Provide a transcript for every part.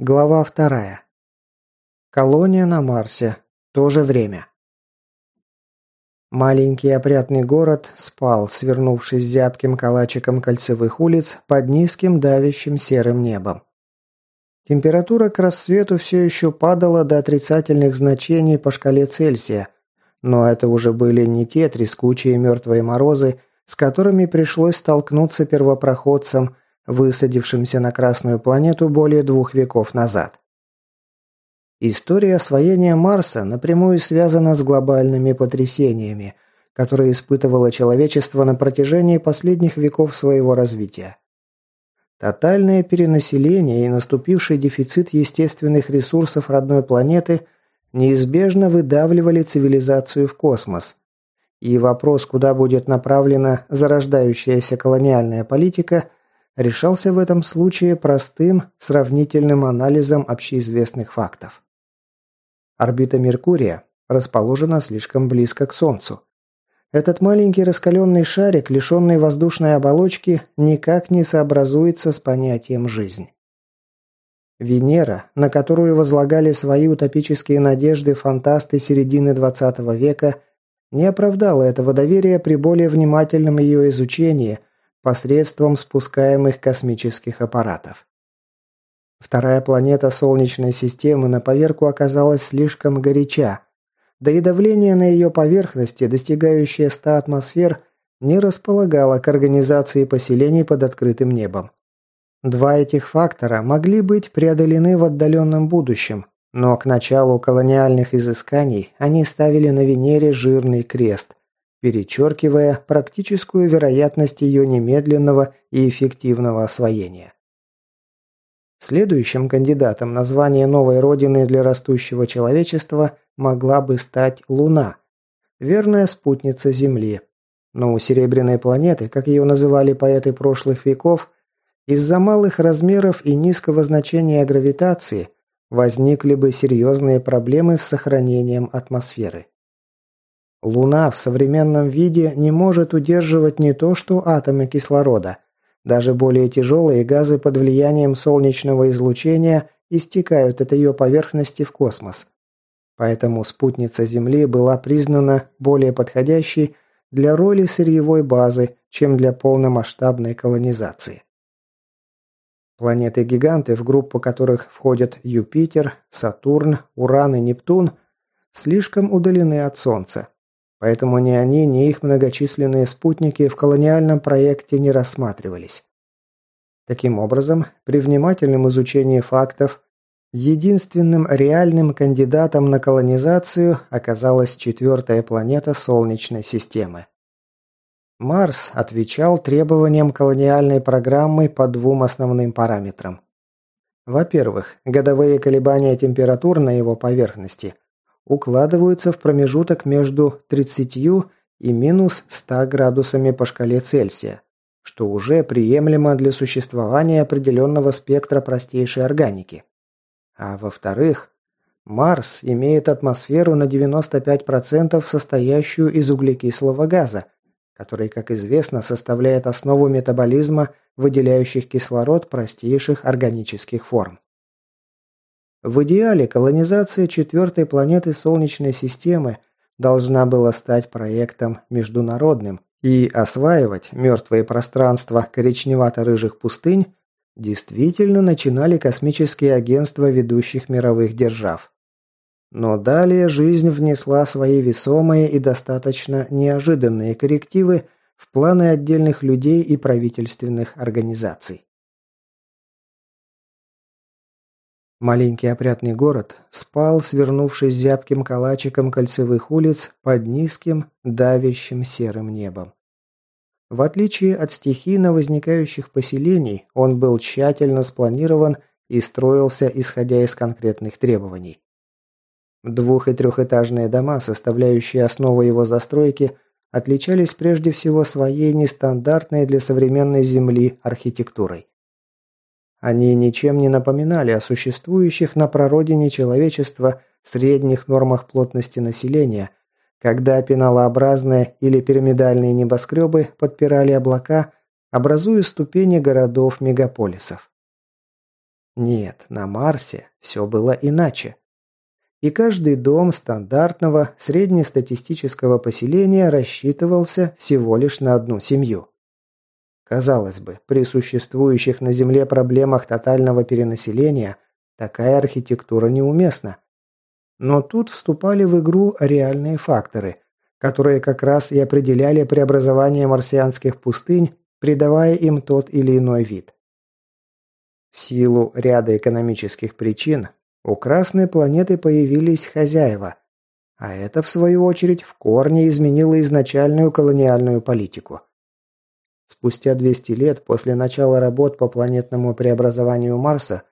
Глава вторая. Колония на Марсе. То же время. Маленький опрятный город спал, свернувшись зябким калачиком кольцевых улиц под низким давящим серым небом. Температура к рассвету все еще падала до отрицательных значений по шкале Цельсия, но это уже были не те трескучие мертвые морозы, с которыми пришлось столкнуться первопроходцам высадившимся на Красную планету более двух веков назад. История освоения Марса напрямую связана с глобальными потрясениями, которые испытывало человечество на протяжении последних веков своего развития. Тотальное перенаселение и наступивший дефицит естественных ресурсов родной планеты неизбежно выдавливали цивилизацию в космос. И вопрос, куда будет направлена зарождающаяся колониальная политика, решался в этом случае простым сравнительным анализом общеизвестных фактов. Орбита Меркурия расположена слишком близко к Солнцу. Этот маленький раскаленный шарик, лишенный воздушной оболочки, никак не сообразуется с понятием «жизнь». Венера, на которую возлагали свои утопические надежды фантасты середины XX века, не оправдала этого доверия при более внимательном ее изучении – посредством спускаемых космических аппаратов. Вторая планета Солнечной системы на поверку оказалась слишком горяча, да и давление на ее поверхности, достигающее 100 атмосфер, не располагало к организации поселений под открытым небом. Два этих фактора могли быть преодолены в отдаленном будущем, но к началу колониальных изысканий они ставили на Венере жирный крест, перечеркивая практическую вероятность ее немедленного и эффективного освоения. Следующим кандидатом название новой родины для растущего человечества могла бы стать Луна, верная спутница Земли. Но у Серебряной планеты, как ее называли поэты прошлых веков, из-за малых размеров и низкого значения гравитации возникли бы серьезные проблемы с сохранением атмосферы. Луна в современном виде не может удерживать не то что атомы кислорода. Даже более тяжелые газы под влиянием солнечного излучения истекают от ее поверхности в космос. Поэтому спутница Земли была признана более подходящей для роли сырьевой базы, чем для полномасштабной колонизации. Планеты-гиганты, в группу которых входят Юпитер, Сатурн, Уран и Нептун, слишком удалены от Солнца. Поэтому ни они, ни их многочисленные спутники в колониальном проекте не рассматривались. Таким образом, при внимательном изучении фактов, единственным реальным кандидатом на колонизацию оказалась четвертая планета Солнечной системы. Марс отвечал требованиям колониальной программы по двум основным параметрам. Во-первых, годовые колебания температур на его поверхности – укладываются в промежуток между 30 и минус 100 градусами по шкале Цельсия, что уже приемлемо для существования определенного спектра простейшей органики. А во-вторых, Марс имеет атмосферу на 95% состоящую из углекислого газа, который, как известно, составляет основу метаболизма выделяющих кислород простейших органических форм. В идеале колонизация четвертой планеты Солнечной системы должна была стать проектом международным, и осваивать мертвые пространства коричневато-рыжих пустынь действительно начинали космические агентства ведущих мировых держав. Но далее жизнь внесла свои весомые и достаточно неожиданные коррективы в планы отдельных людей и правительственных организаций. Маленький опрятный город спал, свернувшись зябким калачиком кольцевых улиц под низким, давящим серым небом. В отличие от стихийно возникающих поселений, он был тщательно спланирован и строился, исходя из конкретных требований. Двух- и трехэтажные дома, составляющие основу его застройки, отличались прежде всего своей нестандартной для современной земли архитектурой. Они ничем не напоминали о существующих на прародине человечества средних нормах плотности населения, когда пеналообразные или пирамидальные небоскребы подпирали облака, образуя ступени городов-мегаполисов. Нет, на Марсе все было иначе. И каждый дом стандартного среднестатистического поселения рассчитывался всего лишь на одну семью. Казалось бы, при существующих на Земле проблемах тотального перенаселения такая архитектура неуместна. Но тут вступали в игру реальные факторы, которые как раз и определяли преобразование марсианских пустынь, придавая им тот или иной вид. В силу ряда экономических причин у Красной планеты появились хозяева, а это, в свою очередь, в корне изменило изначальную колониальную политику – спустя 200 лет после начала работ по планетному преобразованию Марса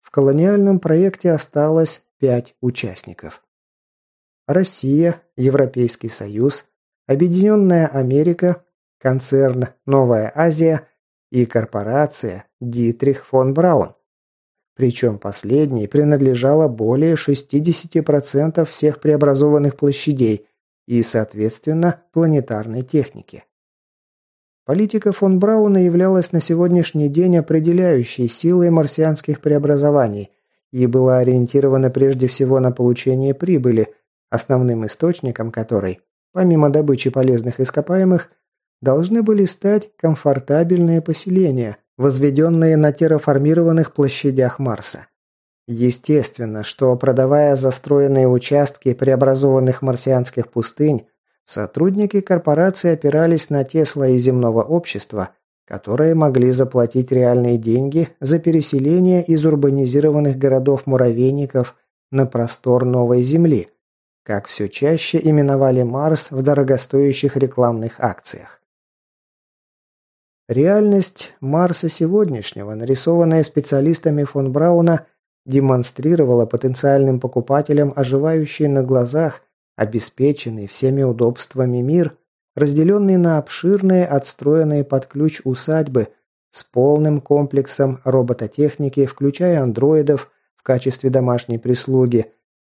в колониальном проекте осталось 5 участников. Россия, Европейский Союз, Объединенная Америка, концерн «Новая Азия» и корпорация «Дитрих фон Браун». Причем последней принадлежало более 60% всех преобразованных площадей и, соответственно, планетарной техники. Политика фон Брауна являлась на сегодняшний день определяющей силой марсианских преобразований и была ориентирована прежде всего на получение прибыли, основным источником которой, помимо добычи полезных ископаемых, должны были стать комфортабельные поселения, возведенные на терраформированных площадях Марса. Естественно, что продавая застроенные участки преобразованных марсианских пустынь, Сотрудники корпорации опирались на те слои земного общества, которые могли заплатить реальные деньги за переселение из урбанизированных городов-муравейников на простор новой земли, как все чаще именовали Марс в дорогостоящих рекламных акциях. Реальность Марса сегодняшнего, нарисованная специалистами фон Брауна, демонстрировала потенциальным покупателям оживающие на глазах обеспеченный всеми удобствами мир, разделенный на обширные, отстроенные под ключ усадьбы с полным комплексом робототехники, включая андроидов в качестве домашней прислуги,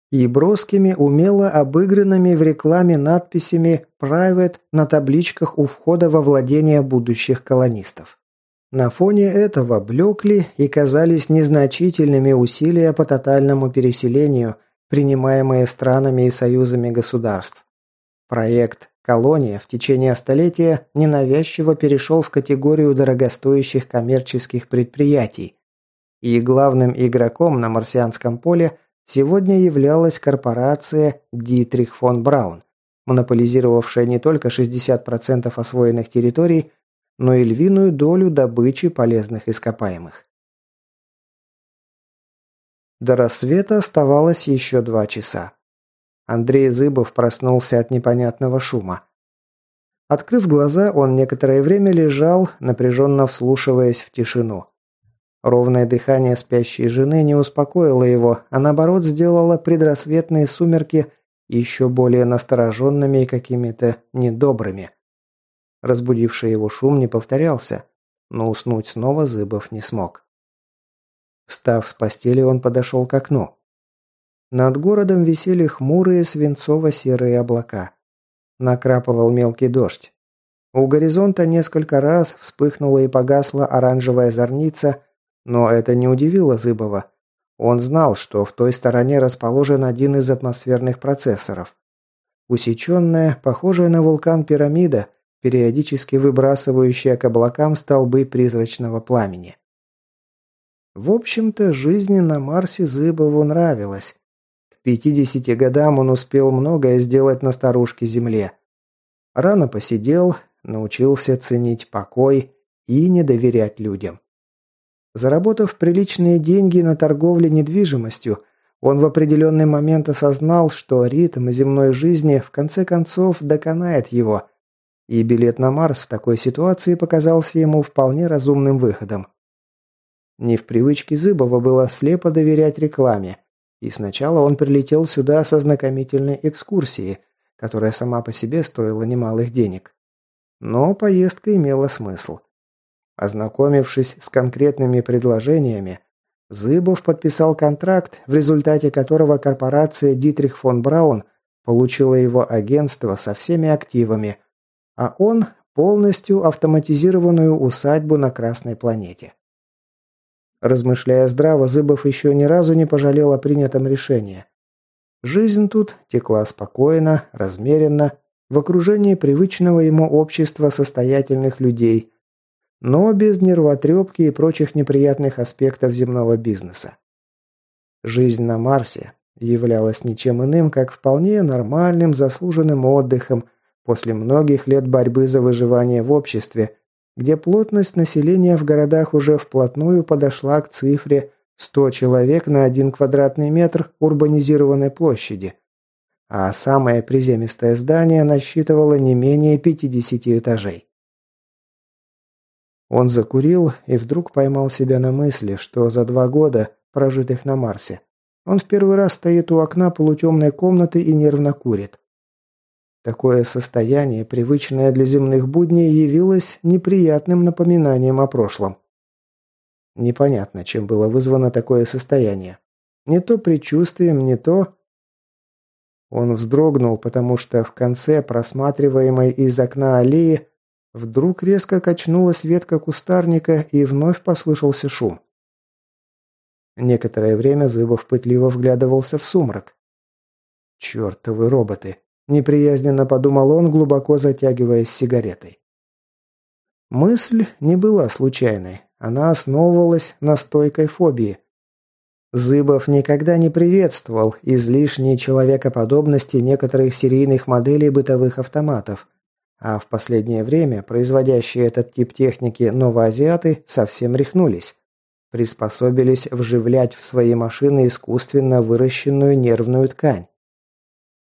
и броскими, умело обыгранными в рекламе надписями «Private» на табличках у входа во владение будущих колонистов. На фоне этого блекли и казались незначительными усилия по тотальному переселению – принимаемые странами и союзами государств. Проект «Колония» в течение столетия ненавязчиво перешел в категорию дорогостоящих коммерческих предприятий, и главным игроком на марсианском поле сегодня являлась корпорация Дитрих фон Браун, монополизировавшая не только 60% освоенных территорий, но и львиную долю добычи полезных ископаемых. До рассвета оставалось еще два часа. Андрей Зыбов проснулся от непонятного шума. Открыв глаза, он некоторое время лежал, напряженно вслушиваясь в тишину. Ровное дыхание спящей жены не успокоило его, а наоборот сделало предрассветные сумерки еще более настороженными и какими-то недобрыми. Разбудивший его шум не повторялся, но уснуть снова Зыбов не смог. Встав с постели, он подошел к окну. Над городом висели хмурые свинцово-серые облака. Накрапывал мелкий дождь. У горизонта несколько раз вспыхнула и погасла оранжевая зорница, но это не удивило Зыбова. Он знал, что в той стороне расположен один из атмосферных процессоров. Усеченная, похожая на вулкан пирамида, периодически выбрасывающая к облакам столбы призрачного пламени. В общем-то, жизнь на Марсе Зыбову нравилась. К 50 годам он успел многое сделать на старушке Земле. Рано посидел, научился ценить покой и не доверять людям. Заработав приличные деньги на торговле недвижимостью, он в определенный момент осознал, что ритм земной жизни в конце концов доконает его, и билет на Марс в такой ситуации показался ему вполне разумным выходом. Не в привычке Зыбова было слепо доверять рекламе, и сначала он прилетел сюда со знакомительной экскурсией, которая сама по себе стоила немалых денег. Но поездка имела смысл. Ознакомившись с конкретными предложениями, Зыбов подписал контракт, в результате которого корпорация Дитрих фон Браун получила его агентство со всеми активами, а он – полностью автоматизированную усадьбу на Красной планете. Размышляя здраво, Зыбов еще ни разу не пожалел о принятом решении. Жизнь тут текла спокойно, размеренно, в окружении привычного ему общества состоятельных людей, но без нервотрепки и прочих неприятных аспектов земного бизнеса. Жизнь на Марсе являлась ничем иным, как вполне нормальным заслуженным отдыхом после многих лет борьбы за выживание в обществе, где плотность населения в городах уже вплотную подошла к цифре 100 человек на 1 квадратный метр урбанизированной площади, а самое приземистое здание насчитывало не менее 50 этажей. Он закурил и вдруг поймал себя на мысли, что за два года, прожитых на Марсе, он в первый раз стоит у окна полутемной комнаты и нервно курит. Такое состояние, привычное для земных будней, явилось неприятным напоминанием о прошлом. Непонятно, чем было вызвано такое состояние. Не то предчувствием, не то... Он вздрогнул, потому что в конце просматриваемой из окна аллеи вдруг резко качнулась ветка кустарника и вновь послышался шум. Некоторое время Зыбов пытливо вглядывался в сумрак. «Чертовы роботы!» Неприязненно подумал он, глубоко затягиваясь сигаретой. Мысль не была случайной. Она основывалась на стойкой фобии. Зыбов никогда не приветствовал излишней человекоподобности некоторых серийных моделей бытовых автоматов, а в последнее время производящие этот тип техники новоазиаты совсем рехнулись, приспособились вживлять в свои машины искусственно выращенную нервную ткань.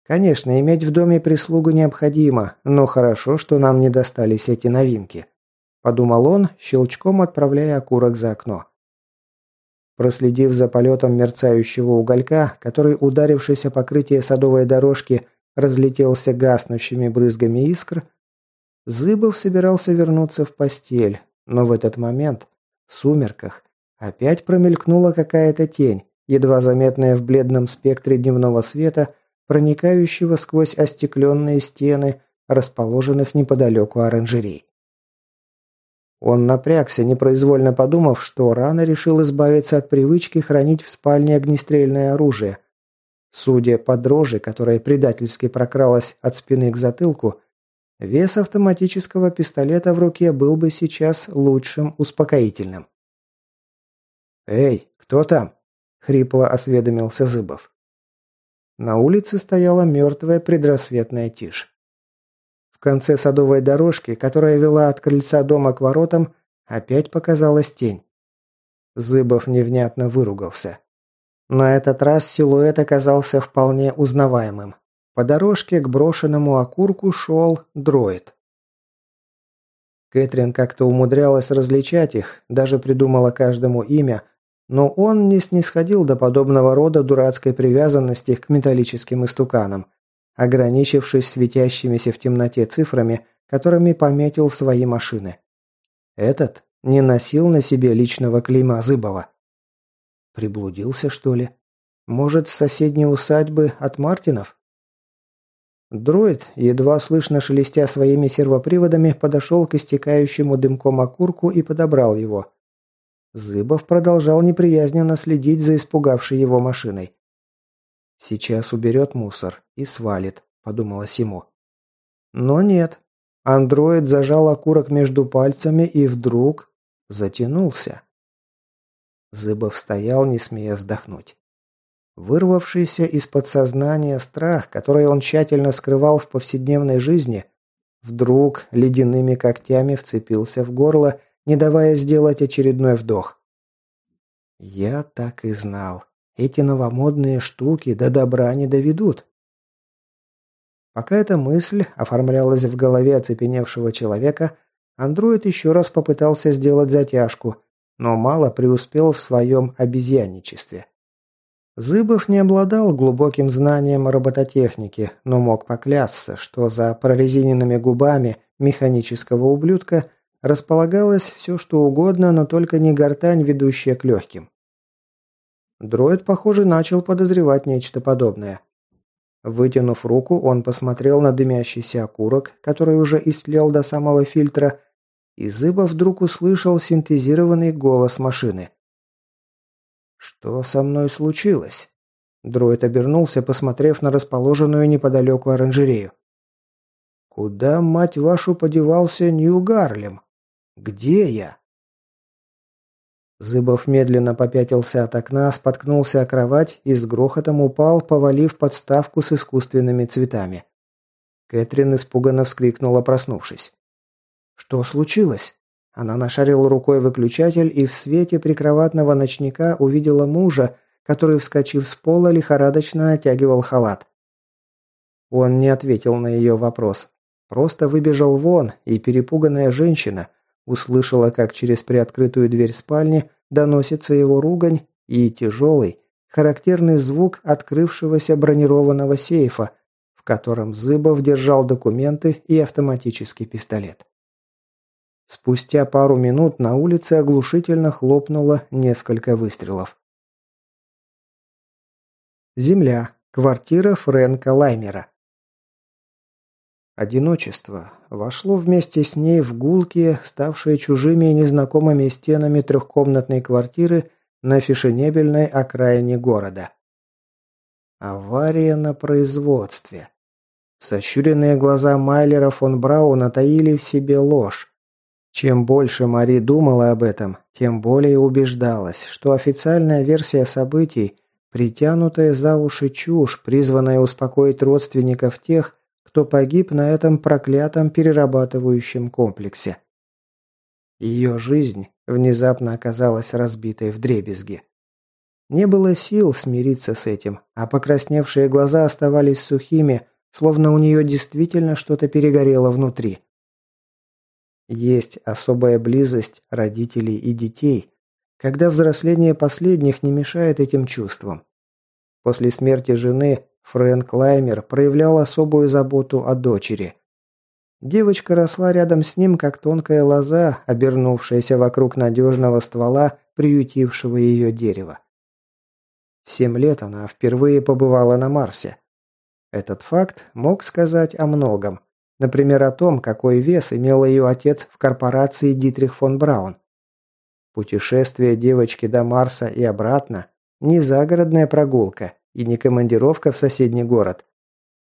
Конечно, иметь в доме прислугу необходимо, но хорошо, что нам не достались эти новинки. Подумал он, щелчком отправляя окурок за окно. Проследив за полетом мерцающего уголька, который, ударившись о покрытие садовой дорожки, разлетелся гаснущими брызгами искр, Зыбов собирался вернуться в постель, но в этот момент, в сумерках, опять промелькнула какая-то тень, едва заметная в бледном спектре дневного света – проникающего сквозь остекленные стены, расположенных неподалеку оранжерей. Он напрягся, непроизвольно подумав, что рано решил избавиться от привычки хранить в спальне огнестрельное оружие. Судя по дрожи, которая предательски прокралась от спины к затылку, вес автоматического пистолета в руке был бы сейчас лучшим успокоительным. «Эй, кто там?» – хрипло осведомился Зыбов. На улице стояла мертвая предрассветная тишь. В конце садовой дорожки, которая вела от крыльца дома к воротам, опять показалась тень. Зыбов невнятно выругался. На этот раз силуэт оказался вполне узнаваемым. По дорожке к брошенному окурку шел дроид. Кэтрин как-то умудрялась различать их, даже придумала каждому имя, но он не снисходил до подобного рода дурацкой привязанности к металлическим истуканам, ограничившись светящимися в темноте цифрами, которыми пометил свои машины. Этот не носил на себе личного клейма Зыбова. Приблудился, что ли? Может, с соседней усадьбы от Мартинов? Дроид, едва слышно шелестя своими сервоприводами, подошел к истекающему дымком окурку и подобрал его. Зыбов продолжал неприязненно следить за испугавшей его машиной. «Сейчас уберет мусор и свалит», – подумалось ему. Но нет. Андроид зажал окурок между пальцами и вдруг затянулся. Зыбов стоял, не смея вздохнуть. Вырвавшийся из подсознания страх, который он тщательно скрывал в повседневной жизни, вдруг ледяными когтями вцепился в горло не давая сделать очередной вдох. «Я так и знал. Эти новомодные штуки до добра не доведут». Пока эта мысль оформлялась в голове оцепеневшего человека, андроид еще раз попытался сделать затяжку, но мало преуспел в своем обезьянничестве. Зыбов не обладал глубоким знанием робототехники, но мог поклясться, что за прорезиненными губами механического ублюдка – располагалось все что угодно, но только не гортань, ведущая к легким. Дроид, похоже, начал подозревать нечто подобное. Вытянув руку, он посмотрел на дымящийся окурок, который уже истлел до самого фильтра, и Зыба вдруг услышал синтезированный голос машины. «Что со мной случилось?» Дроид обернулся, посмотрев на расположенную неподалеку оранжерею. «Куда, мать вашу, подевался Нью-Гарлем?» Где я?» Зыбов медленно попятился от окна, споткнулся о кровать и с грохотом упал, повалив подставку с искусственными цветами. Кэтрин испуганно вскрикнула, проснувшись. «Что случилось?» Она нашарила рукой выключатель и в свете прикроватного ночника увидела мужа, который, вскочив с пола, лихорадочно натягивал халат. Он не ответил на ее вопрос. Просто выбежал вон, и перепуганная женщина – Услышала, как через приоткрытую дверь спальни доносится его ругань и тяжелый, характерный звук открывшегося бронированного сейфа, в котором Зыбов держал документы и автоматический пистолет. Спустя пару минут на улице оглушительно хлопнуло несколько выстрелов. Земля. Квартира Фрэнка Лаймера. Одиночество вошло вместе с ней в гулкие, ставшие чужими и незнакомыми стенами трехкомнатной квартиры на фешенебельной окраине города. Авария на производстве. Сощуренные глаза Майлера фон Брауна таили в себе ложь. Чем больше Мари думала об этом, тем более убеждалась, что официальная версия событий, притянутая за уши чушь, призванная успокоить родственников тех, кто погиб на этом проклятом перерабатывающем комплексе. Ее жизнь внезапно оказалась разбитой в дребезги. Не было сил смириться с этим, а покрасневшие глаза оставались сухими, словно у нее действительно что-то перегорело внутри. Есть особая близость родителей и детей, когда взросление последних не мешает этим чувствам. После смерти жены Фрэнк Лаймер проявлял особую заботу о дочери. Девочка росла рядом с ним, как тонкая лоза, обернувшаяся вокруг надежного ствола, приютившего ее дерево. В семь лет она впервые побывала на Марсе. Этот факт мог сказать о многом. Например, о том, какой вес имел ее отец в корпорации Дитрих фон Браун. Путешествие девочки до Марса и обратно – не загородная прогулка – и не командировка в соседний город.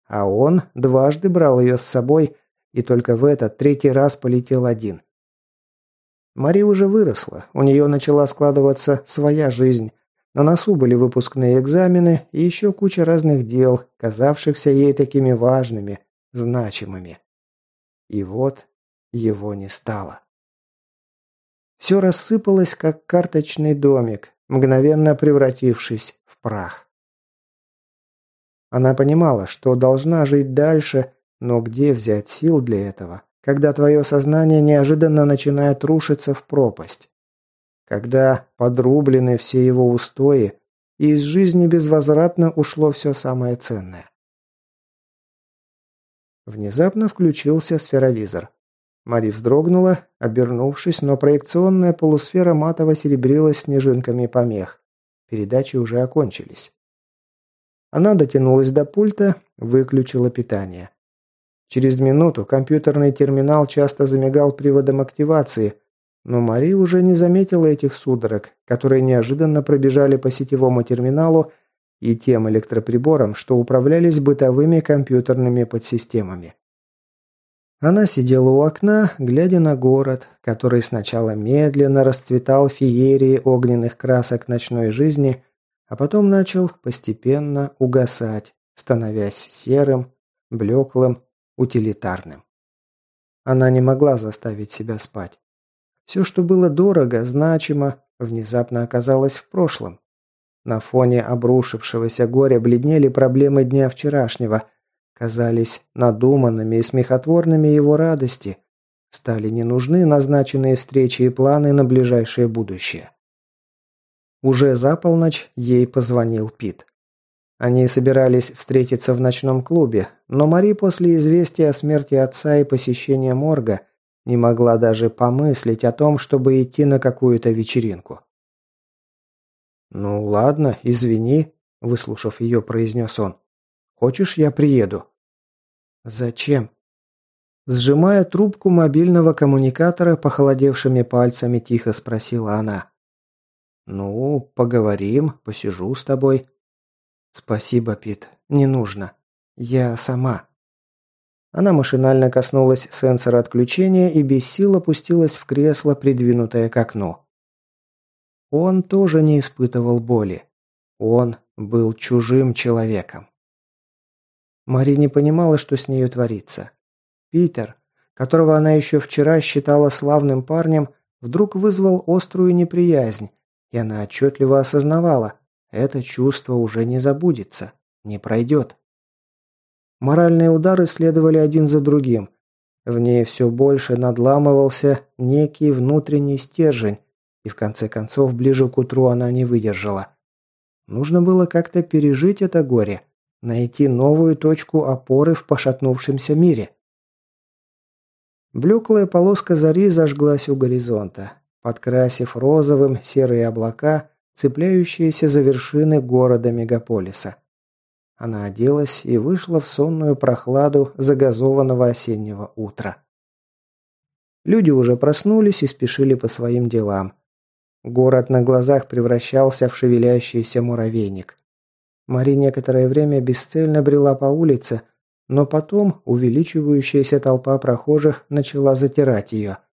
А он дважды брал ее с собой, и только в этот третий раз полетел один. Мари уже выросла, у нее начала складываться своя жизнь. На носу были выпускные экзамены и еще куча разных дел, казавшихся ей такими важными, значимыми. И вот его не стало. Все рассыпалось, как карточный домик, мгновенно превратившись в прах. Она понимала, что должна жить дальше, но где взять сил для этого, когда твое сознание неожиданно начинает рушиться в пропасть? Когда подрублены все его устои, и из жизни безвозвратно ушло все самое ценное. Внезапно включился сферовизор. Мари вздрогнула, обернувшись, но проекционная полусфера матово серебрилась снежинками помех. Передачи уже окончились. Она дотянулась до пульта, выключила питание. Через минуту компьютерный терминал часто замигал приводом активации, но Мари уже не заметила этих судорог, которые неожиданно пробежали по сетевому терминалу и тем электроприборам, что управлялись бытовыми компьютерными подсистемами. Она сидела у окна, глядя на город, который сначала медленно расцветал феерии огненных красок ночной жизни, а потом начал постепенно угасать, становясь серым, блеклым, утилитарным. Она не могла заставить себя спать. Все, что было дорого, значимо, внезапно оказалось в прошлом. На фоне обрушившегося горя бледнели проблемы дня вчерашнего, казались надуманными и смехотворными его радости, стали ненужны назначенные встречи и планы на ближайшее будущее. Уже за полночь ей позвонил Пит. Они собирались встретиться в ночном клубе, но Мари после известия о смерти отца и посещения морга не могла даже помыслить о том, чтобы идти на какую-то вечеринку. «Ну ладно, извини», – выслушав ее, произнес он. «Хочешь, я приеду?» «Зачем?» Сжимая трубку мобильного коммуникатора, похолодевшими пальцами тихо спросила она. «Ну, поговорим, посижу с тобой». «Спасибо, Пит, не нужно. Я сама». Она машинально коснулась сенсора отключения и без сил опустилась в кресло, придвинутое к окну. Он тоже не испытывал боли. Он был чужим человеком. Мари не понимала, что с нею творится. Питер, которого она еще вчера считала славным парнем, вдруг вызвал острую неприязнь, и она отчетливо осознавала, это чувство уже не забудется, не пройдет. Моральные удары следовали один за другим. В ней все больше надламывался некий внутренний стержень, и в конце концов ближе к утру она не выдержала. Нужно было как-то пережить это горе, найти новую точку опоры в пошатнувшемся мире. Блеклая полоска зари зажглась у горизонта подкрасив розовым серые облака, цепляющиеся за вершины города-мегаполиса. Она оделась и вышла в сонную прохладу загазованного осеннего утра. Люди уже проснулись и спешили по своим делам. Город на глазах превращался в шевелящийся муравейник. Мари некоторое время бесцельно брела по улице, но потом увеличивающаяся толпа прохожих начала затирать ее –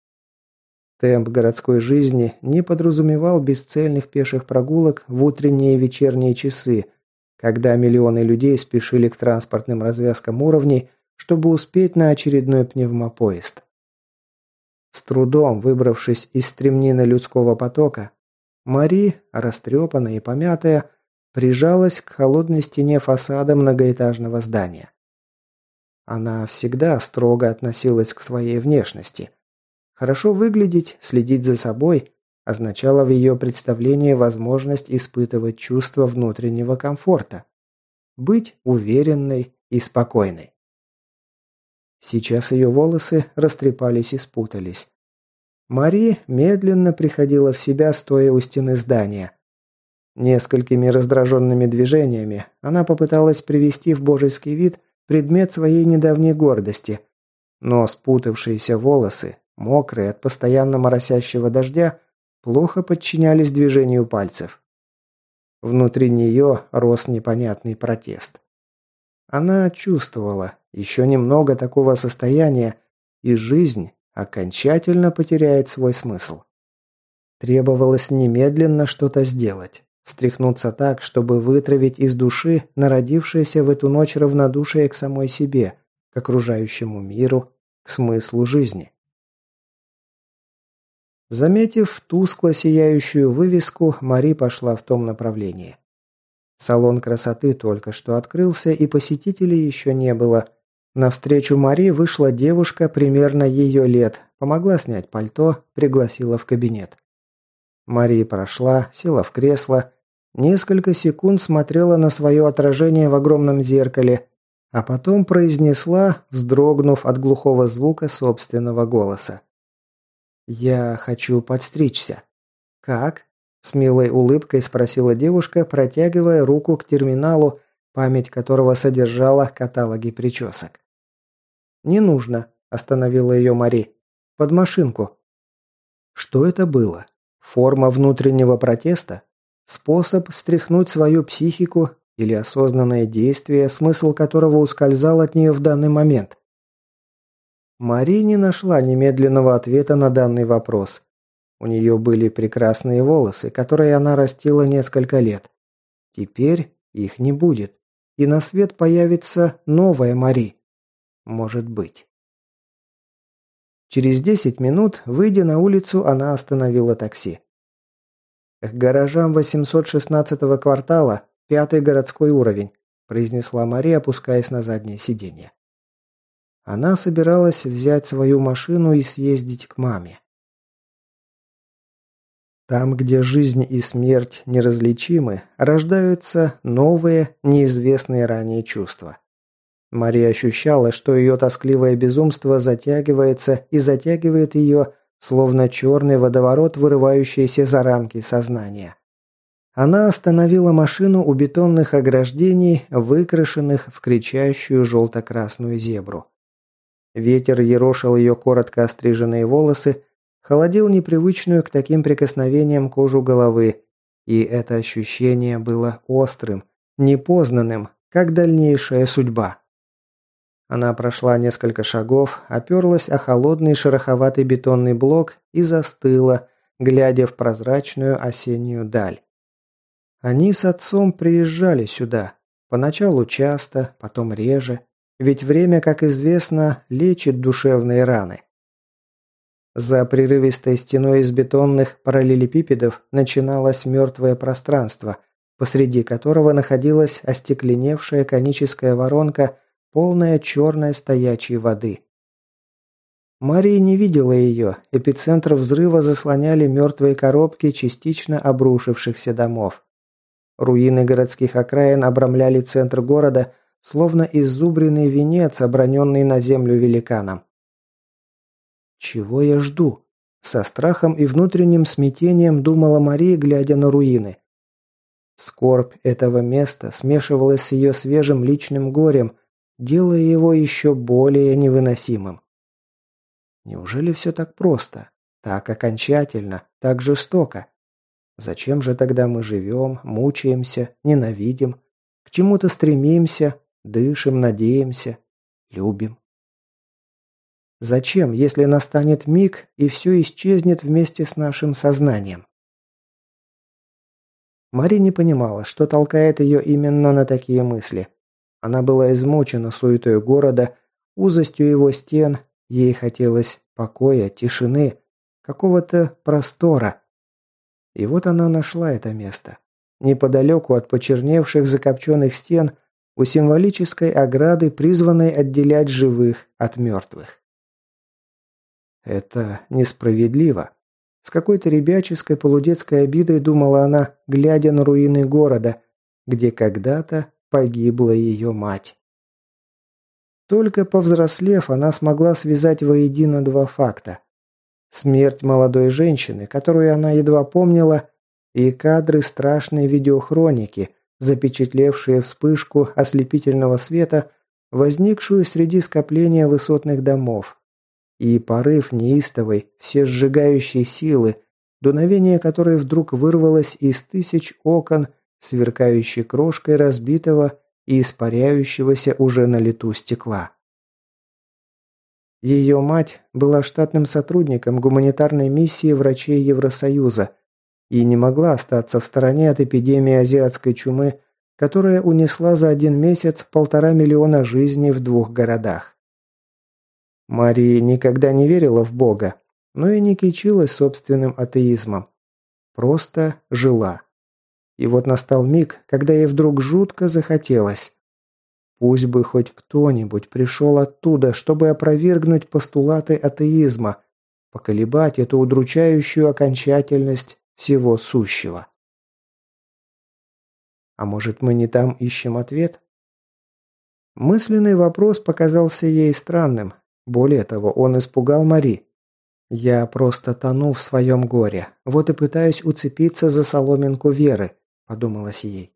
Темп городской жизни не подразумевал бесцельных пеших прогулок в утренние и вечерние часы, когда миллионы людей спешили к транспортным развязкам уровней, чтобы успеть на очередной пневмопоезд. С трудом выбравшись из стремнины людского потока, Мари, растрепанная и помятая, прижалась к холодной стене фасада многоэтажного здания. Она всегда строго относилась к своей внешности – Хорошо выглядеть, следить за собой означало в ее представлении возможность испытывать чувство внутреннего комфорта. Быть уверенной и спокойной. Сейчас ее волосы растрепались и спутались. Мари медленно приходила в себя, стоя у стены здания. Несколькими раздраженными движениями она попыталась привести в божеский вид предмет своей недавней гордости, но спутавшиеся волосы Мокрые от постоянно моросящего дождя, плохо подчинялись движению пальцев. Внутри нее рос непонятный протест. Она чувствовала еще немного такого состояния, и жизнь окончательно потеряет свой смысл. Требовалось немедленно что-то сделать. Встряхнуться так, чтобы вытравить из души народившееся в эту ночь равнодушие к самой себе, к окружающему миру, к смыслу жизни. Заметив тускло сияющую вывеску, Мари пошла в том направлении. Салон красоты только что открылся, и посетителей еще не было. Навстречу Мари вышла девушка примерно ее лет, помогла снять пальто, пригласила в кабинет. Мари прошла, села в кресло, несколько секунд смотрела на свое отражение в огромном зеркале, а потом произнесла, вздрогнув от глухого звука собственного голоса. «Я хочу подстричься». «Как?» – с милой улыбкой спросила девушка, протягивая руку к терминалу, память которого содержала каталоги причесок. «Не нужно», – остановила ее Мари. «Под машинку». Что это было? Форма внутреннего протеста? Способ встряхнуть свою психику или осознанное действие, смысл которого ускользал от нее в данный момент? Мари не нашла немедленного ответа на данный вопрос. У нее были прекрасные волосы, которые она растила несколько лет. Теперь их не будет, и на свет появится новая Мари. Может быть. Через 10 минут, выйдя на улицу, она остановила такси. «К гаражам 816-го квартала, пятый городской уровень», произнесла Мари, опускаясь на заднее сиденье. Она собиралась взять свою машину и съездить к маме. Там, где жизнь и смерть неразличимы, рождаются новые, неизвестные ранее чувства. Мария ощущала, что ее тоскливое безумство затягивается и затягивает ее, словно черный водоворот, вырывающийся за рамки сознания. Она остановила машину у бетонных ограждений, выкрашенных в кричащую желто-красную зебру. Ветер ерошил ее коротко остриженные волосы, холодил непривычную к таким прикосновениям кожу головы, и это ощущение было острым, непознанным, как дальнейшая судьба. Она прошла несколько шагов, оперлась о холодный шероховатый бетонный блок и застыла, глядя в прозрачную осеннюю даль. Они с отцом приезжали сюда, поначалу часто, потом реже – ведь время, как известно, лечит душевные раны. За прерывистой стеной из бетонных параллелепипедов начиналось мертвое пространство, посреди которого находилась остекленевшая коническая воронка, полная черной стоячей воды. Мария не видела ее, эпицентр взрыва заслоняли мертвые коробки частично обрушившихся домов. Руины городских окраин обрамляли центр города – словно иззубренный венец, оброненный на землю великаном. «Чего я жду?» – со страхом и внутренним смятением думала Мария, глядя на руины. Скорбь этого места смешивалась с ее свежим личным горем, делая его еще более невыносимым. Неужели все так просто, так окончательно, так жестоко? Зачем же тогда мы живем, мучаемся, ненавидим, к чему-то стремимся, Дышим, надеемся, любим. Зачем, если настанет миг, и все исчезнет вместе с нашим сознанием? Мари не понимала, что толкает ее именно на такие мысли. Она была измучена суетой города, узостью его стен, ей хотелось покоя, тишины, какого-то простора. И вот она нашла это место. Неподалеку от почерневших закопченных стен у символической ограды, призванной отделять живых от мертвых. Это несправедливо. С какой-то ребяческой полудетской обидой думала она, глядя на руины города, где когда-то погибла ее мать. Только повзрослев, она смогла связать воедино два факта. Смерть молодой женщины, которую она едва помнила, и кадры страшной видеохроники – запечатлевшие вспышку ослепительного света, возникшую среди скопления высотных домов. И порыв неистовой, всесжигающей силы, дуновение которой вдруг вырвалось из тысяч окон, сверкающей крошкой разбитого и испаряющегося уже на лету стекла. Ее мать была штатным сотрудником гуманитарной миссии врачей Евросоюза – и не могла остаться в стороне от эпидемии азиатской чумы, которая унесла за один месяц полтора миллиона жизней в двух городах. Мария никогда не верила в Бога, но и не кичилась собственным атеизмом. Просто жила. И вот настал миг, когда ей вдруг жутко захотелось. Пусть бы хоть кто-нибудь пришел оттуда, чтобы опровергнуть постулаты атеизма, поколебать эту удручающую окончательность всего сущего. А может, мы не там ищем ответ? Мысленный вопрос показался ей странным. Более того, он испугал Мари. Я просто тону в своем горе, вот и пытаюсь уцепиться за соломинку Веры, подумалось ей.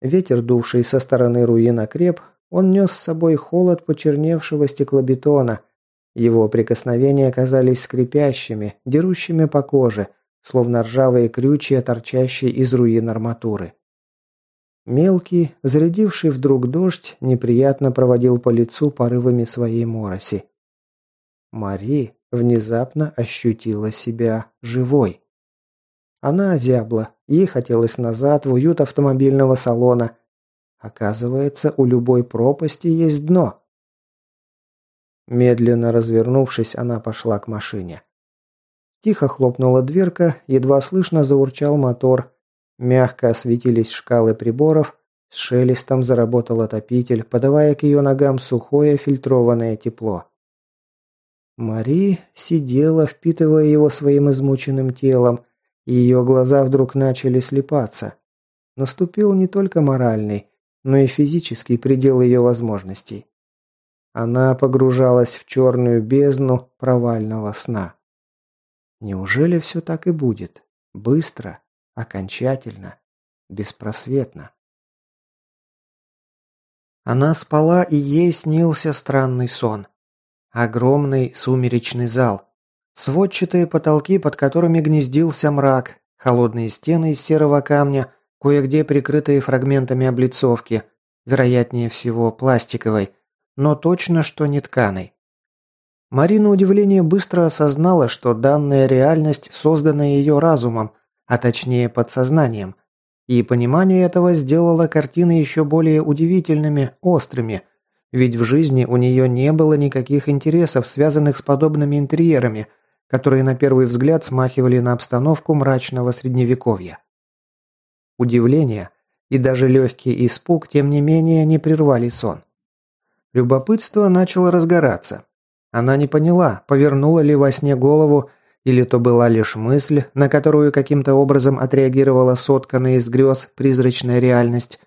Ветер, дувший со стороны руин креп, он нес с собой холод почерневшего стеклобетона. Его прикосновения казались скрипящими, дерущими по коже, словно ржавые крючья, торчащие из руин арматуры. Мелкий, зарядивший вдруг дождь, неприятно проводил по лицу порывами своей мороси. Мари внезапно ощутила себя живой. Она озябла, ей хотелось назад в уют автомобильного салона. Оказывается, у любой пропасти есть дно. Медленно развернувшись, она пошла к машине. Тихо хлопнула дверка, едва слышно заурчал мотор. Мягко осветились шкалы приборов, с шелестом заработал отопитель, подавая к ее ногам сухое фильтрованное тепло. Мари сидела, впитывая его своим измученным телом, и ее глаза вдруг начали слепаться. Наступил не только моральный, но и физический предел ее возможностей. Она погружалась в черную бездну провального сна. Неужели все так и будет? Быстро? Окончательно? Беспросветно? Она спала, и ей снился странный сон. Огромный сумеречный зал. Сводчатые потолки, под которыми гнездился мрак, холодные стены из серого камня, кое-где прикрытые фрагментами облицовки, вероятнее всего пластиковой, но точно что не тканой. Марина удивление быстро осознала, что данная реальность создана ее разумом, а точнее подсознанием, и понимание этого сделало картины еще более удивительными, острыми, ведь в жизни у нее не было никаких интересов, связанных с подобными интерьерами, которые на первый взгляд смахивали на обстановку мрачного средневековья. Удивление и даже легкий испуг, тем не менее, не прервали сон. Любопытство начало разгораться. Она не поняла, повернула ли во сне голову, или то была лишь мысль, на которую каким-то образом отреагировала сотканная из грез призрачная реальность.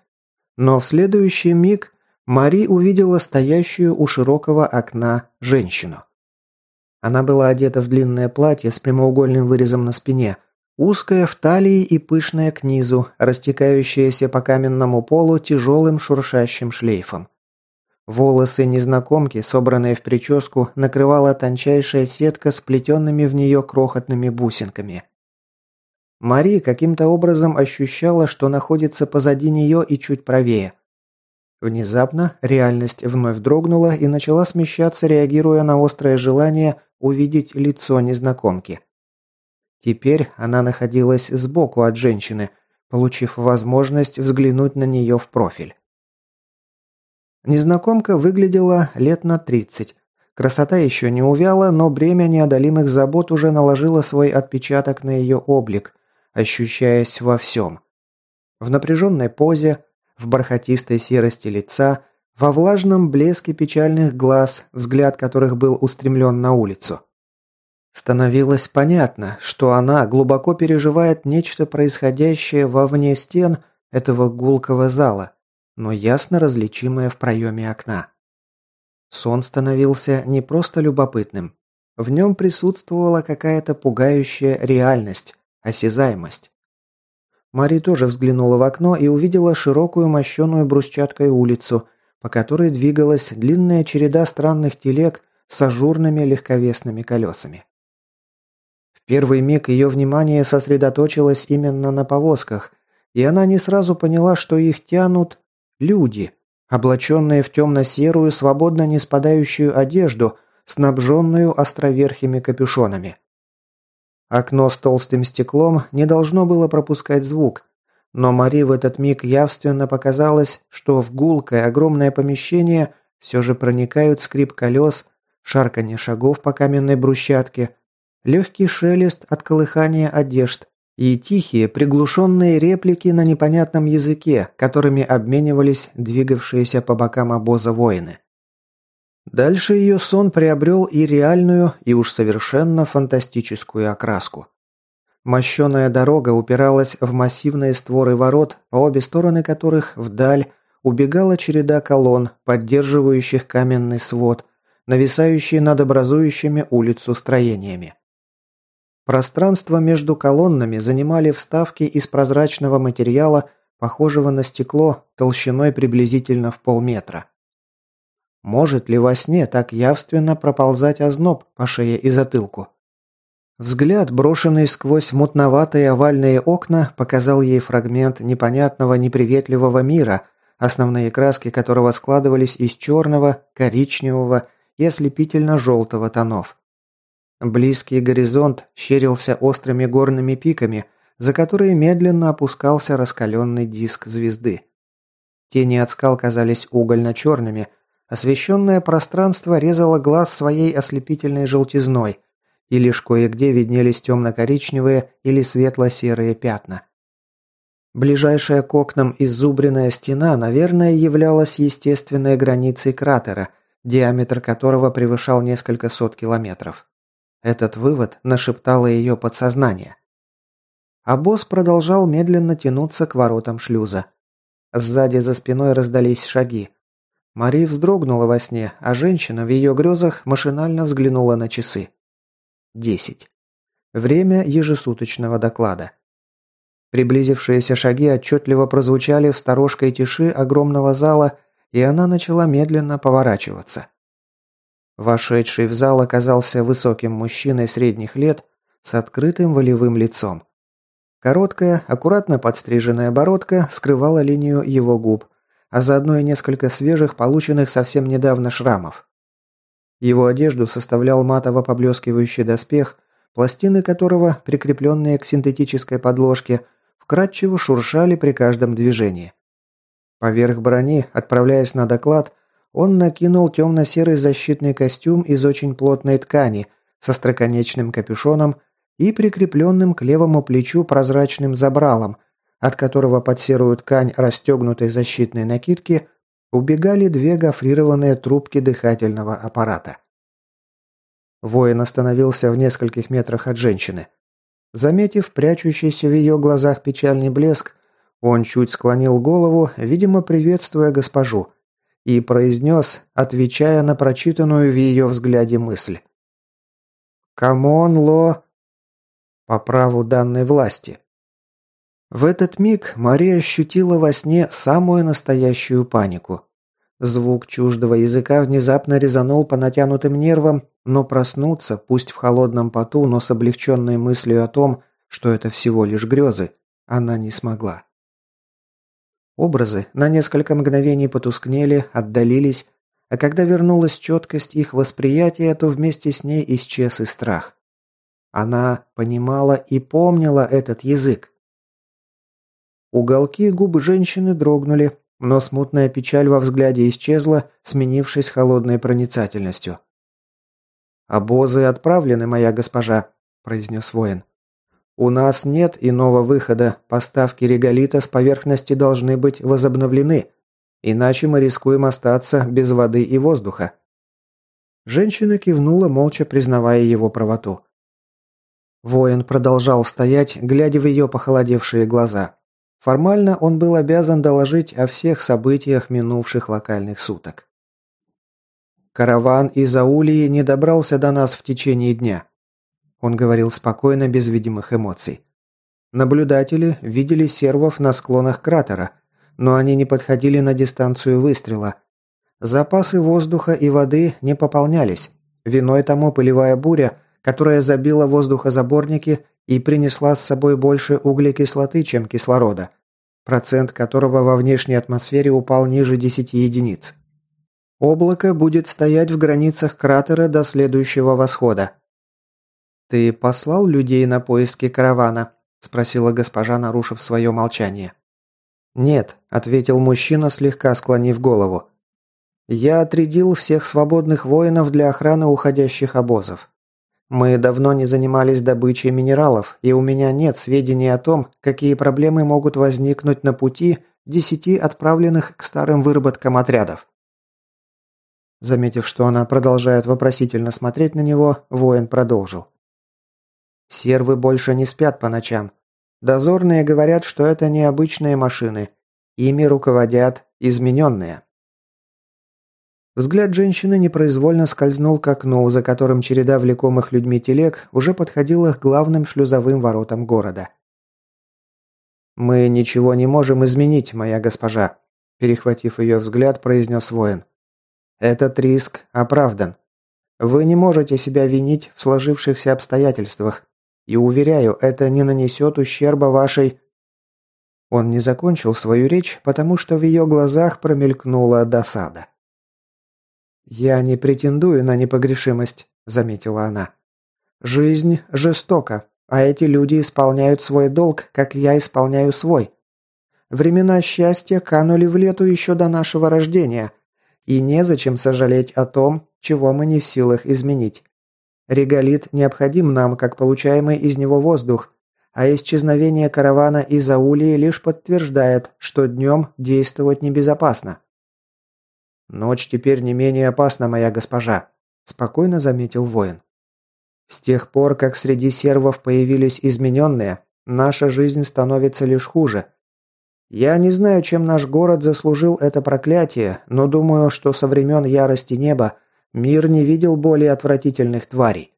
Но в следующий миг Мари увидела стоящую у широкого окна женщину. Она была одета в длинное платье с прямоугольным вырезом на спине, узкое в талии и пышное к низу, растекающееся по каменному полу тяжелым шуршащим шлейфом. Волосы незнакомки, собранные в прическу, накрывала тончайшая сетка с плетенными в нее крохотными бусинками. Мари каким-то образом ощущала, что находится позади нее и чуть правее. Внезапно реальность вновь дрогнула и начала смещаться, реагируя на острое желание увидеть лицо незнакомки. Теперь она находилась сбоку от женщины, получив возможность взглянуть на нее в профиль. Незнакомка выглядела лет на 30. Красота еще не увяла, но бремя неодолимых забот уже наложило свой отпечаток на ее облик, ощущаясь во всем. В напряженной позе, в бархатистой серости лица, во влажном блеске печальных глаз, взгляд которых был устремлен на улицу. Становилось понятно, что она глубоко переживает нечто происходящее вовне стен этого гулкого зала – но ясно различимое в проеме окна. Сон становился не просто любопытным. В нем присутствовала какая-то пугающая реальность, осязаемость. Мари тоже взглянула в окно и увидела широкую мощеную брусчаткой улицу, по которой двигалась длинная череда странных телег с ажурными легковесными колесами. В первый миг ее внимание сосредоточилось именно на повозках, и она не сразу поняла, что их тянут Люди, облаченные в темно-серую, свободно не спадающую одежду, снабженную островерхими капюшонами. Окно с толстым стеклом не должно было пропускать звук, но Мари в этот миг явственно показалось, что в гулкое огромное помещение все же проникают скрип колес, шарканье шагов по каменной брусчатке, легкий шелест от колыхания одежд, и тихие, приглушенные реплики на непонятном языке, которыми обменивались двигавшиеся по бокам обоза воины. Дальше ее сон приобрел и реальную, и уж совершенно фантастическую окраску. Мощеная дорога упиралась в массивные створы ворот, по обе стороны которых вдаль убегала череда колонн, поддерживающих каменный свод, нависающие над образующими улицу строениями. Пространство между колоннами занимали вставки из прозрачного материала, похожего на стекло, толщиной приблизительно в полметра. Может ли во сне так явственно проползать озноб по шее и затылку? Взгляд, брошенный сквозь мутноватые овальные окна, показал ей фрагмент непонятного неприветливого мира, основные краски которого складывались из черного, коричневого и ослепительно-желтого тонов. Близкий горизонт щерился острыми горными пиками, за которые медленно опускался раскаленный диск звезды. Тени от скал казались угольно-черными, освещенное пространство резало глаз своей ослепительной желтизной, и лишь кое-где виднелись темно-коричневые или светло-серые пятна. Ближайшая к окнам изубренная стена, наверное, являлась естественной границей кратера, диаметр которого превышал несколько сот километров. Этот вывод нашептало ее подсознание. А босс продолжал медленно тянуться к воротам шлюза. Сзади за спиной раздались шаги. Мари вздрогнула во сне, а женщина в ее грезах машинально взглянула на часы. Десять. Время ежесуточного доклада. Приблизившиеся шаги отчетливо прозвучали в сторожкой тиши огромного зала, и она начала медленно поворачиваться. Вошедший в зал оказался высоким мужчиной средних лет с открытым волевым лицом. Короткая, аккуратно подстриженная бородка скрывала линию его губ, а заодно и несколько свежих, полученных совсем недавно шрамов. Его одежду составлял матово-поблескивающий доспех, пластины которого, прикрепленные к синтетической подложке, вкрадчиво шуршали при каждом движении. Поверх брони, отправляясь на доклад, он накинул темно-серый защитный костюм из очень плотной ткани со строконечным капюшоном и прикрепленным к левому плечу прозрачным забралом, от которого под серую ткань расстегнутой защитной накидки убегали две гофрированные трубки дыхательного аппарата. Воин остановился в нескольких метрах от женщины. Заметив прячущийся в ее глазах печальный блеск, он чуть склонил голову, видимо, приветствуя госпожу – и произнес, отвечая на прочитанную в ее взгляде мысль. «Камон, Ло!» «По праву данной власти». В этот миг Мария ощутила во сне самую настоящую панику. Звук чуждого языка внезапно резанул по натянутым нервам, но проснуться, пусть в холодном поту, но с облегченной мыслью о том, что это всего лишь грезы, она не смогла. Образы на несколько мгновений потускнели, отдалились, а когда вернулась четкость их восприятия, то вместе с ней исчез и страх. Она понимала и помнила этот язык. Уголки губ женщины дрогнули, но смутная печаль во взгляде исчезла, сменившись холодной проницательностью. «Обозы отправлены, моя госпожа», – произнес воин. У нас нет иного выхода. Поставки реголита с поверхности должны быть возобновлены, иначе мы рискуем остаться без воды и воздуха. Женщина кивнула, молча признавая его правоту. Воин продолжал стоять, глядя в ее похолодевшие глаза. Формально он был обязан доложить о всех событиях минувших локальных суток. Караван из Аулии не добрался до нас в течение дня. Он говорил спокойно, без видимых эмоций. Наблюдатели видели сервов на склонах кратера, но они не подходили на дистанцию выстрела. Запасы воздуха и воды не пополнялись. Виной тому пылевая буря, которая забила воздухозаборники и принесла с собой больше углекислоты, чем кислорода, процент которого во внешней атмосфере упал ниже 10 единиц. Облако будет стоять в границах кратера до следующего восхода. «Ты послал людей на поиски каравана?» – спросила госпожа, нарушив свое молчание. «Нет», – ответил мужчина, слегка склонив голову. «Я отрядил всех свободных воинов для охраны уходящих обозов. Мы давно не занимались добычей минералов, и у меня нет сведений о том, какие проблемы могут возникнуть на пути десяти отправленных к старым выработкам отрядов. Заметив, что она продолжает вопросительно смотреть на него, воин продолжил. Сервы больше не спят по ночам. Дозорные говорят, что это необычные машины. Ими руководят измененные. Взгляд женщины непроизвольно скользнул к окну, за которым череда влекомых людьми телег уже подходила к главным шлюзовым воротам города. «Мы ничего не можем изменить, моя госпожа», – перехватив ее взгляд, произнес воин. «Этот риск оправдан. Вы не можете себя винить в сложившихся обстоятельствах. И уверяю, это не нанесет ущерба вашей...» Он не закончил свою речь, потому что в ее глазах промелькнула досада. «Я не претендую на непогрешимость», – заметила она. «Жизнь жестока, а эти люди исполняют свой долг, как я исполняю свой. Времена счастья канули в лету еще до нашего рождения, и незачем сожалеть о том, чего мы не в силах изменить. Реголит необходим нам, как получаемый из него воздух, а исчезновение каравана из Аулии лишь подтверждает, что днем действовать небезопасно. «Ночь теперь не менее опасна, моя госпожа», – спокойно заметил воин. «С тех пор, как среди сервов появились измененные, наша жизнь становится лишь хуже. Я не знаю, чем наш город заслужил это проклятие, но думаю, что со времен ярости неба – Мир не видел более отвратительных тварей.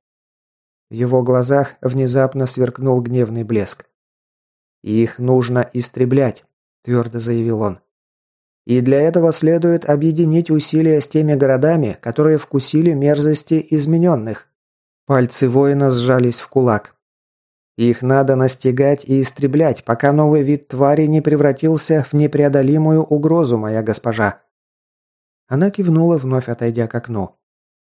В его глазах внезапно сверкнул гневный блеск. «Их нужно истреблять», – твердо заявил он. «И для этого следует объединить усилия с теми городами, которые вкусили мерзости измененных». Пальцы воина сжались в кулак. «Их надо настигать и истреблять, пока новый вид твари не превратился в непреодолимую угрозу, моя госпожа». Она кивнула, вновь отойдя к окну.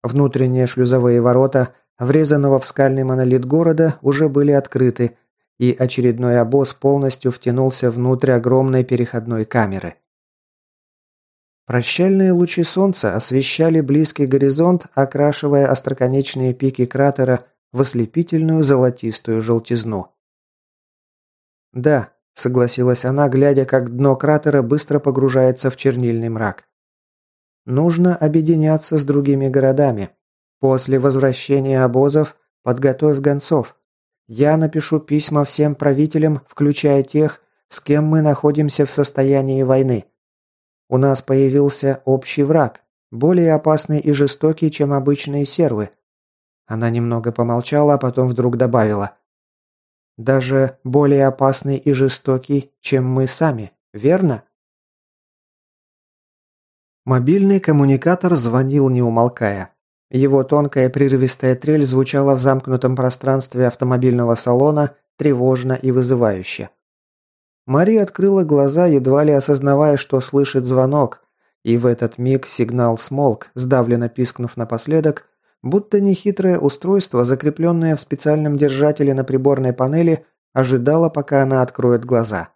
Внутренние шлюзовые ворота, врезанного в скальный монолит города, уже были открыты, и очередной обоз полностью втянулся внутрь огромной переходной камеры. Прощальные лучи солнца освещали близкий горизонт, окрашивая остроконечные пики кратера в ослепительную золотистую желтизну. «Да», — согласилась она, глядя, как дно кратера быстро погружается в чернильный мрак. Нужно объединяться с другими городами. После возвращения обозов подготовь гонцов. Я напишу письма всем правителям, включая тех, с кем мы находимся в состоянии войны. У нас появился общий враг, более опасный и жестокий, чем обычные сервы. Она немного помолчала, а потом вдруг добавила. Даже более опасный и жестокий, чем мы сами, верно? Мобильный коммуникатор звонил не умолкая. Его тонкая прерывистая трель звучала в замкнутом пространстве автомобильного салона тревожно и вызывающе. Мария открыла глаза, едва ли осознавая, что слышит звонок, и в этот миг сигнал смолк, сдавленно пискнув напоследок, будто нехитрое устройство, закрепленное в специальном держателе на приборной панели, ожидало, пока она откроет глаза.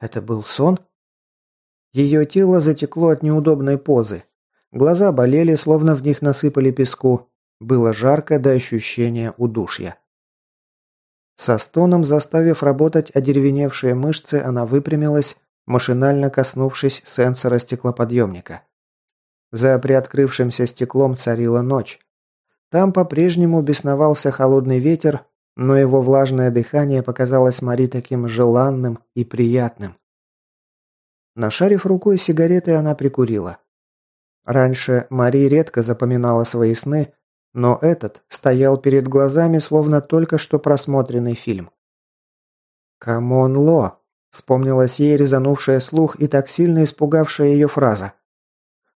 «Это был сон?» Ее тело затекло от неудобной позы. Глаза болели, словно в них насыпали песку. Было жарко до ощущения удушья. Со стоном заставив работать одеревеневшие мышцы, она выпрямилась, машинально коснувшись сенсора стеклоподъемника. За приоткрывшимся стеклом царила ночь. Там по-прежнему бесновался холодный ветер, но его влажное дыхание показалось Мари таким желанным и приятным. Нашарив рукой сигареты, она прикурила. Раньше Мари редко запоминала свои сны, но этот стоял перед глазами, словно только что просмотренный фильм. «Камон Ло!» – вспомнилась ей резанувшая слух и так сильно испугавшая ее фраза.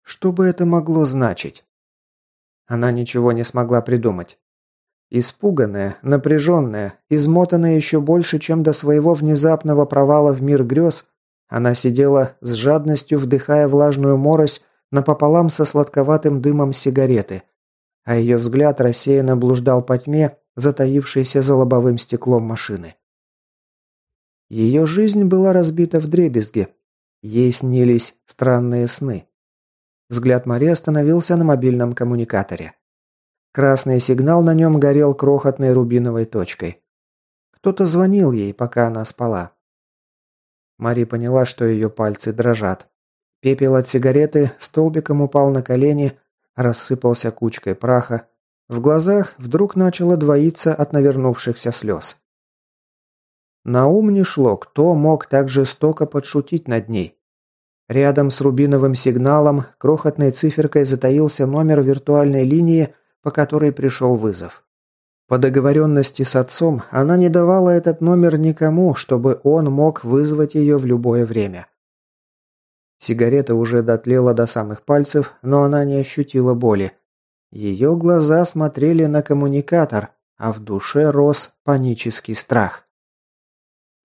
«Что бы это могло значить?» Она ничего не смогла придумать. Испуганная, напряженная, измотанная еще больше, чем до своего внезапного провала в мир грез, она сидела с жадностью, вдыхая влажную морось напополам со сладковатым дымом сигареты, а ее взгляд рассеянно блуждал по тьме, затаившейся за лобовым стеклом машины. Ее жизнь была разбита в дребезги. Ей снились странные сны. Взгляд Мари остановился на мобильном коммуникаторе. Красный сигнал на нем горел крохотной рубиновой точкой. Кто-то звонил ей, пока она спала. Мари поняла, что ее пальцы дрожат. Пепел от сигареты столбиком упал на колени, рассыпался кучкой праха. В глазах вдруг начало двоиться от навернувшихся слез. На ум не шло, кто мог так жестоко подшутить над ней. Рядом с рубиновым сигналом крохотной циферкой затаился номер виртуальной линии, по которой пришел вызов. По договоренности с отцом она не давала этот номер никому, чтобы он мог вызвать ее в любое время. Сигарета уже дотлела до самых пальцев, но она не ощутила боли. Ее глаза смотрели на коммуникатор, а в душе рос панический страх.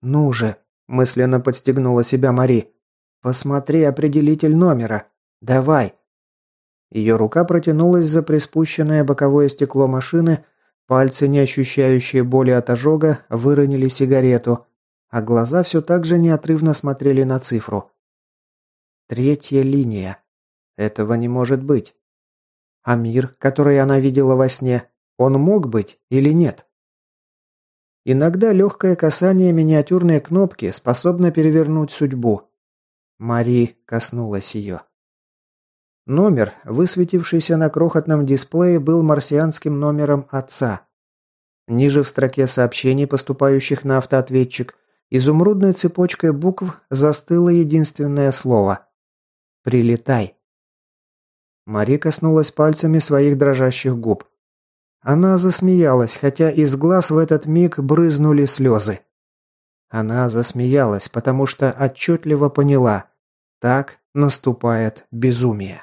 «Ну же!» – мысленно подстегнула себя Мари. «Посмотри определитель номера. Давай!» Ее рука протянулась за приспущенное боковое стекло машины, Пальцы, не ощущающие боли от ожога, выронили сигарету, а глаза все так же неотрывно смотрели на цифру. Третья линия. Этого не может быть. А мир, который она видела во сне, он мог быть или нет? Иногда легкое касание миниатюрной кнопки способно перевернуть судьбу. Мари коснулась ее. Номер, высветившийся на крохотном дисплее, был марсианским номером отца. Ниже в строке сообщений, поступающих на автоответчик, изумрудной цепочкой букв застыло единственное слово «Прилетай». Мари коснулась пальцами своих дрожащих губ. Она засмеялась, хотя из глаз в этот миг брызнули слезы. Она засмеялась, потому что отчетливо поняла – так наступает безумие.